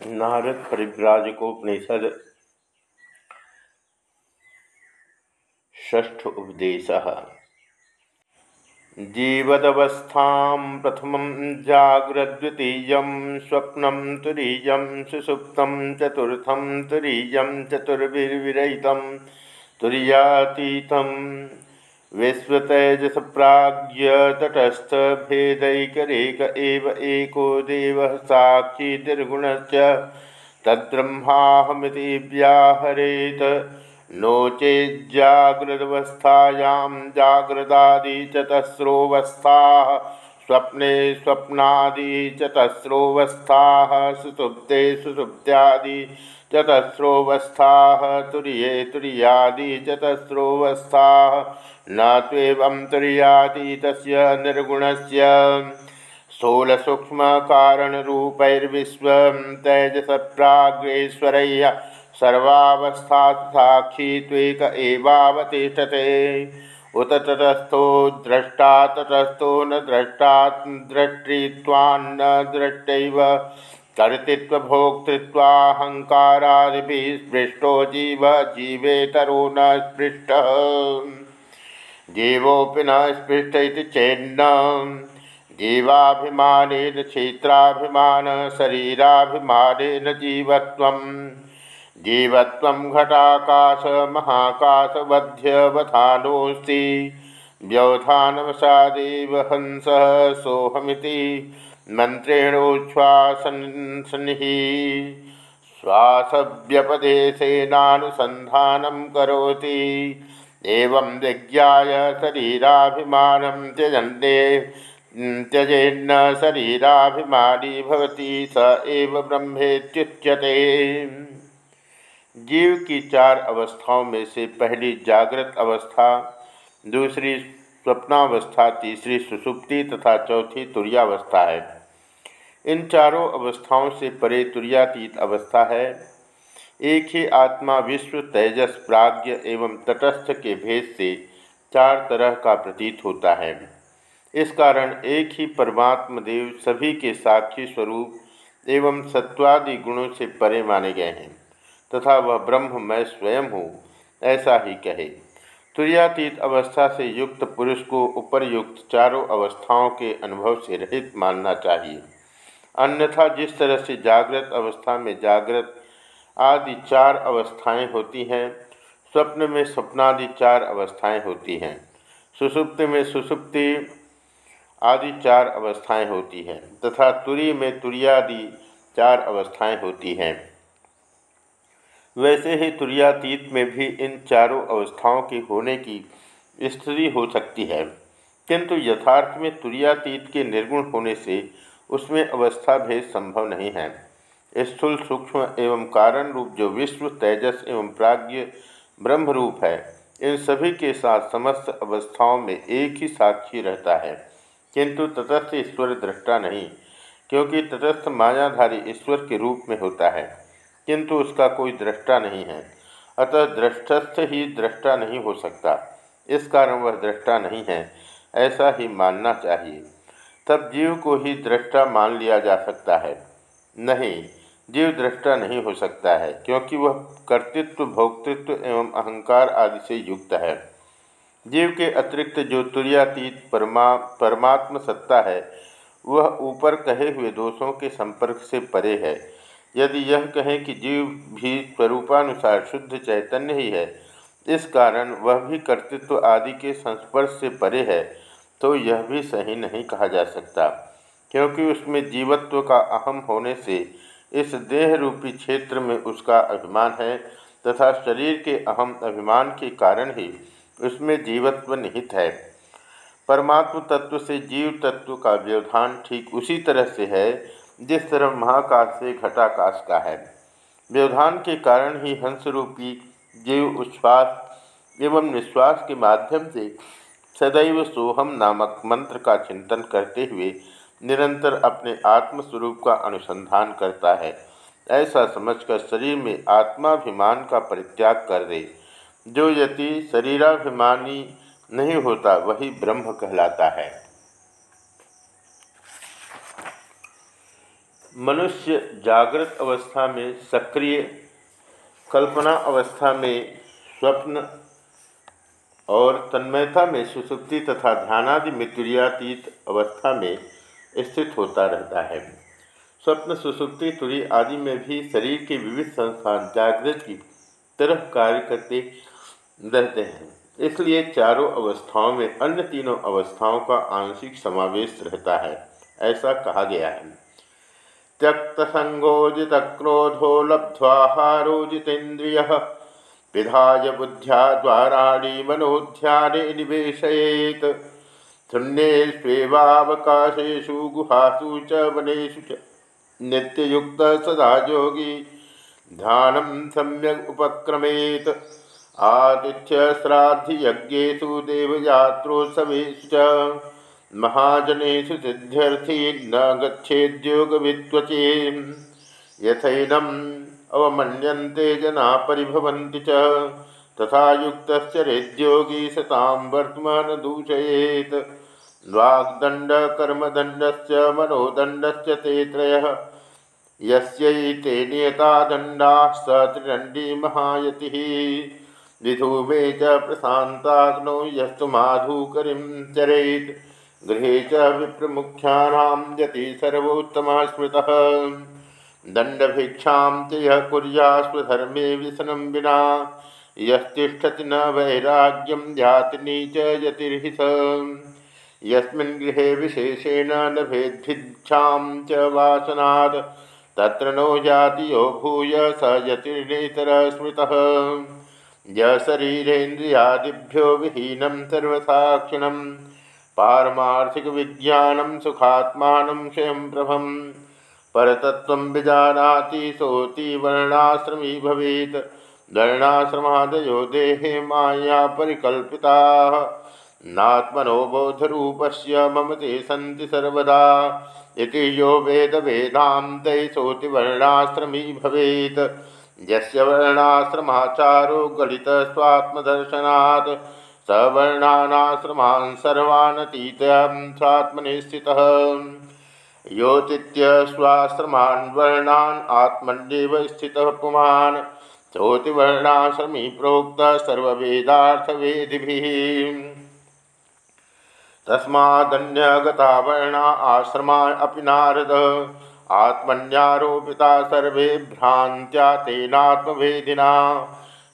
नारद परिव्राजकोपनिषद ष्ठ उपदेश। जीवदवस्था प्रथम जाग्रद्वितीय स्वप्न तुरीय सुसुप्त चतुर्थ तुरीय चतुर्भिर्विरहित तुरीयातीत विश्वतेजस प्राज्ञ तटस्थ एव एको देव साक्षी निर्गुण तद्ब्रह्माहमिति व्याहरेत नो चेज्जाग्रदवस्थायां जाग्रदादि चतस्रोवस्थाः स्वप्ने स्वप्नादि चतस्रोवस्थाः, सुसुप्ते सुसुप्त्यादि चतस्रोवस्था, तुरीये तुरीयादि चतस्रोवस्थाः, न त्वेवं तुरीयातीत निर्गुणस्य। स्थूलसूक्ष्मकारणरूपैर्विश्वं तैजसप्राग्रेश्वरैः सर्वावस्था साक्षी त्वेक एवावतिष्ठते। उत ततस्थो द्रष्टा ततस्थो न द्रष्टा द्रष्टृत्वान्न दृष्टैव कर्तृत्वभोक्तृत्वाहङ्कारादिभिः स्पृष्टो जीव, जीवेतरो न स्पृष्टः। जीवोपि न स्पृष्ट चेन्न। जीवाभिमान क्षेत्राभिमान शरीराभिमान जीवत्वं जीवत्वं घटाकाश, महाकाशवध्यवधानोऽस्ति। व्यवधानवशादेव हंसः सोऽहमिति मन्त्रेणोच्छ्वासन्निः श्वासव्यपदेशेनानुसन्धानं करोति। एवं विज्ञाय शरीराभिमान त्यजन्ते, त्यजेन्न शरीराभिमानी भवती, स एव ब्रह्मेत्युच्यते। जीव की चार अवस्थाओं में से पहली जागृत अवस्था, दूसरी स्वप्नावस्था, तीसरी सुसुप्ति तथा चौथी तुरियावस्था है। इन चारों अवस्थाओं से परे तुरियातीत अवस्था है। एक ही आत्मा विश्व, तेजस, प्राज्ञ एवं तटस्थ के भेद से चार तरह का प्रतीत होता है। इस कारण एक ही परमात्म देव सभी के साक्षी स्वरूप एवं सत्वादि गुणों से परे माने गए हैं। तथा वह ब्रह्म मैं स्वयं हूँ, ऐसा ही कहे। तुरियातीत अवस्था से युक्त पुरुष को उपरयुक्त चारों अवस्थाओं के अनुभव से रहित मानना चाहिए। अन्यथा जिस तरह से जागृत अवस्था में जागृत आदि चार अवस्थाएँ होती हैं, स्वप्न में स्वप्नादि चार अवस्थाएँ होती हैं। सुसुप्ति में सुसुप्ति आदि चार अवस्थाएँ होती हैं, तथा तुरी में तुरियादि चार अवस्थाएँ होती हैं। वैसे ही तुरियातीत में भी इन चारों अवस्थाओं के होने की स्थिति हो सकती है। किंतु यथार्थ में तुरियातीत के निर्गुण होने से उसमें अवस्था भेद संभव नहीं है। स्थूल सूक्ष्म एवं कारण रूप जो विश्व, तेजस एवं प्राज्ञ ब्रह्म रूप है, इन सभी के साथ समस्त अवस्थाओं में एक ही साक्षी रहता है। किंतु तटस्थ ईश्वर दृष्टा नहीं, क्योंकि तटस्थ मायाधारी ईश्वर के रूप में होता है। किंतु उसका कोई दृष्टा नहीं है। अतः दृष्टस्थ ही दृष्टा नहीं हो सकता। इस कारण वह दृष्टा नहीं है। ऐसा ही मानना चाहिए। तब जीव को ही दृष्टा मान लिया जा सकता है। नहीं, जीव दृष्टा नहीं हो सकता है, क्योंकि वह कर्तृत्व, भोक्तृत्व एवं अहंकार आदि से युक्त है। जीव के अतिरिक्त जो तुरियातीत परमा, परमात्म सत्ता है, वह ऊपर कहे हुए दोषों के संपर्क से परे है। यदि यह कहें कि जीव भी स्वरूपानुसार शुद्ध चैतन्य ही है, इस कारण वह भी कर्तृत्व आदि के संस्पर्श से परे है तो यह भी सही नहीं कहा जा सकता। क्योंकि उसमें जीवत्व का अहम होने से इस देह रूपी क्षेत्र में उसका अभिमान है तथा शरीर के अहम अभिमान के कारण ही उसमें जीवत्व निहित है। परमात्म तत्व से जीव तत्व का व्यवधान ठीक उसी तरह से है जिस तरह महाकाश से घटाकाश का है। व्यवधान के कारण ही हंस रूपी जीव उच्छ्वास एवं निश्वास के माध्यम से सदैव सोहम नामक मंत्र का चिंतन करते हुए निरंतर अपने आत्मस्वरूप का अनुसंधान करता है। ऐसा समझकर शरीर में आत्माभिमान का परित्याग कर दे। जो यति शरीराभिमानी नहीं होता, वही ब्रह्म कहलाता है। मनुष्य जागृत अवस्था में, सक्रिय कल्पना अवस्था में, स्वप्न और तन्मयता में, सुसुप्ति तथा ध्यानादि मृत्युरियातीत अवस्था में स्थित होता रहता है। स्वप्न, सुसुप्ति, तुरी आदि में भी शरीर के विविध संस्थान जागृत की तरफ़ कार्य करते रहते हैं। इसलिए चारों अवस्थाओं में अन्य तीनों अवस्थाओं का आंशिक समावेश रहता है, ऐसा कहा गया है। त्यक्त संगोजित क्रोधो लब्ध्वाहारोजितेन्द्रिय विधाय बुद्ध्या द्वाराणी मनोध्याने निवेशयेत। शून्येष्वेवावकाशेषु गुहासु च वनेषु च। नित्ययुक्त सदा योगी। ध्यानं सम्यक् उपक्रमेत। आतिथ्य श्राद्धयज्ञेषु देवयात्रोत्सवेषु च। महाजनेषु सिद्ध्यर्थी न गच्छेद्योगवित्वचे यथैनम् अवमन्यन्ते जना परिभवन्ति च। तथा युक्तश्चरेद्योगी सतां वर्तमान दूषयेत् वाग्दण्डकर्मदण्डस्य मनोदण्डस्य ते त्रयः। यस्यैते नियता दण्डाः स त्रिदण्डी महायतिः। विधूमे च प्रशान्ताग्नौ यस्तु माधुकरीं चरेत्। गृहे च विप्रमुख्यानां यति सर्वोत्तमः स्मृतः दण्डभिक्षां च यः विना यस्तिष्ठति न वैराग्यं ध्यातिनी च यतिर्हि यस्मिन् गृहे विशेषेण लभेद्भिक्षां च वासनात्, तत्र नो जातियो भूय स यतिर्नेतरः स्मृतः य शरीरेन्द्रियादिभ्यो विहीनं सर्वसाक्षिणं पारमार्थिकविज्ञानं सुखात्मानं स्वयं प्रभम् परतत्व विजानाति सोति वर्णाश्रमी भवेत। वर्णाश्रमादयो देहे माया परिकल्पिता। नात्मनो बोधरूपस्य मम ते सन्ति सर्वदा। इति यो वेद वेदान्त सोति वर्णाश्रमी भवेत। यस्य वर्णाश्रमाचारो गलित स्वात्मदर्शनात् सवर्णानाश्रमान् सर्वानतीतं स्वात्मनि स्थितः योतीत्य स्वाश्रमान् वर्णान् आत्मन्येव स्थितः पुमान्। चोतिवर्णाश्रमी प्रोक्त सर्ववेदार्थवेदिभिः। तस्मादन्यगता वर्णा आश्रमा अपि नारद। आत्मन्यारोपिता सर्वे भ्रान्त्या तेनात्मभेदिना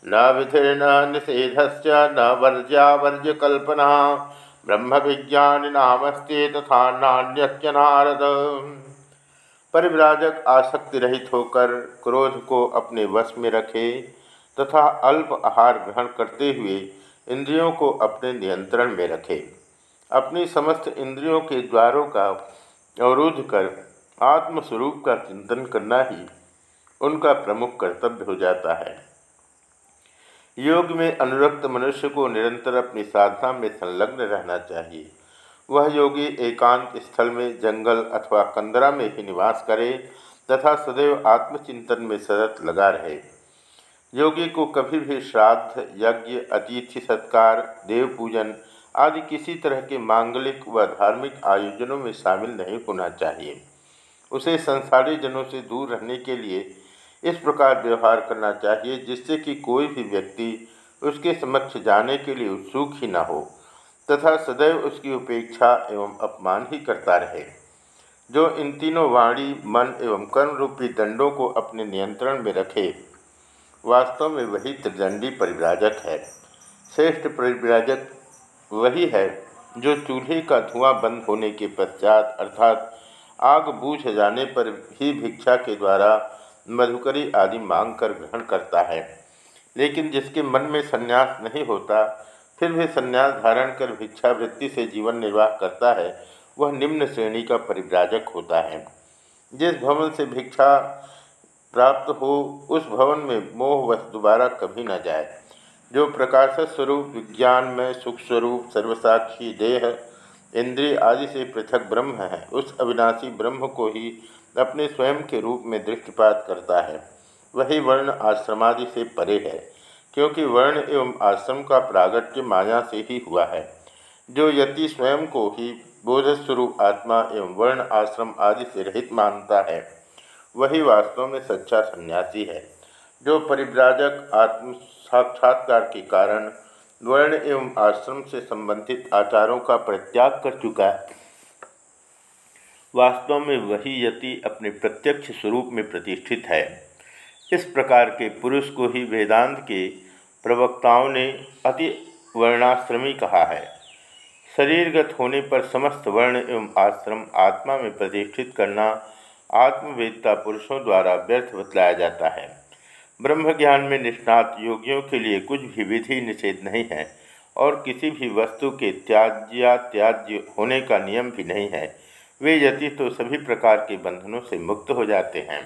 न विधिर्न निषेधस्य न वर्ज्या वर्ज्यकल्पना। ब्रह्म विज्ञान नामस्ते तथा नान्य नारद। परिव्राजक आसक्ति रहित होकर क्रोध को अपने वश में रखे तथा अल्प आहार ग्रहण करते हुए इंद्रियों को अपने नियंत्रण में रखे। अपनी समस्त इंद्रियों के द्वारों का अवरोध कर आत्मस्वरूप का चिंतन करना ही उनका प्रमुख कर्तव्य हो जाता है। योग में अनुरक्त मनुष्य को निरंतर अपनी साधना में संलग्न रहना चाहिए। वह योगी एकांत स्थल में, जंगल अथवा कंदरा में ही निवास करे तथा सदैव आत्मचिंतन में सतत लगा रहे। योगी को कभी भी श्राद्ध, यज्ञ, अतिथि सत्कार, देव पूजन आदि किसी तरह के मांगलिक व धार्मिक आयोजनों में शामिल नहीं होना चाहिए। उसे संसारी जनों से दूर रहने के लिए इस प्रकार व्यवहार करना चाहिए जिससे कि कोई भी व्यक्ति उसके समक्ष जाने के लिए उत्सुक ही न हो तथा सदैव उसकी उपेक्षा एवं अपमान ही करता रहे। जो इन तीनों वाणी, मन एवं कर्म रूपी दंडों को अपने नियंत्रण में रखे, वास्तव में वही त्रिदंडी परिव्राजक है। श्रेष्ठ परिव्राजक वही है जो चूल्हे का धुआँ बंद होने के पश्चात अर्थात आग बूझ जाने पर ही भिक्षा के द्वारा मधुकरी आदि मांग कर ग्रहण करता है। लेकिन जिसके मन में संन्यास नहीं होता, फिर भी संन्यास धारण कर भिक्षावृत्ति से जीवन निर्वाह करता है, वह निम्न श्रेणी का परिव्राजक होता है। जिस भवन से भिक्षा प्राप्त हो, उस भवन में मोह वह दोबारा कभी न जाए। जो प्रकाश स्वरूप, विज्ञान में सुख स्वरूप, सर्वसाक्षी, देह, इंद्रिय आदि से पृथक ब्रह्म है, उस अविनाशी ब्रह्म को ही अपने स्वयं के रूप में दृष्टिपात करता है। वही वर्ण आश्रमादि से परे है, क्योंकि वर्ण एवं आश्रम का प्रागट्य माया से ही हुआ है। जो यति स्वयं को ही बोधस्वरूप आत्मा एवं वर्ण आश्रम आदि से रहित मानता है, वही वास्तव में सच्चा सन्यासी है। जो परिव्राजक आत्म साक्षात्कार के कारण वर्ण एवं आश्रम से संबंधित आचारों का परित्याग कर चुका है वास्तव में वही यति अपने प्रत्यक्ष स्वरूप में प्रतिष्ठित है। इस प्रकार के पुरुष को ही वेदांत के प्रवक्ताओं ने अति वर्णाश्रमी कहा है। शरीरगत होने पर समस्त वर्ण एवं आश्रम आत्मा में प्रतिष्ठित करना आत्मवेदता पुरुषों द्वारा व्यर्थ बतलाया जाता है। ब्रह्म ज्ञान में निष्णात योगियों के लिए कुछ भी विधि निषेध नहीं है और किसी भी वस्तु के त्याज्या त्याज्य होने का नियम भी नहीं है। वे यति तो सभी प्रकार के बंधनों से मुक्त हो जाते हैं।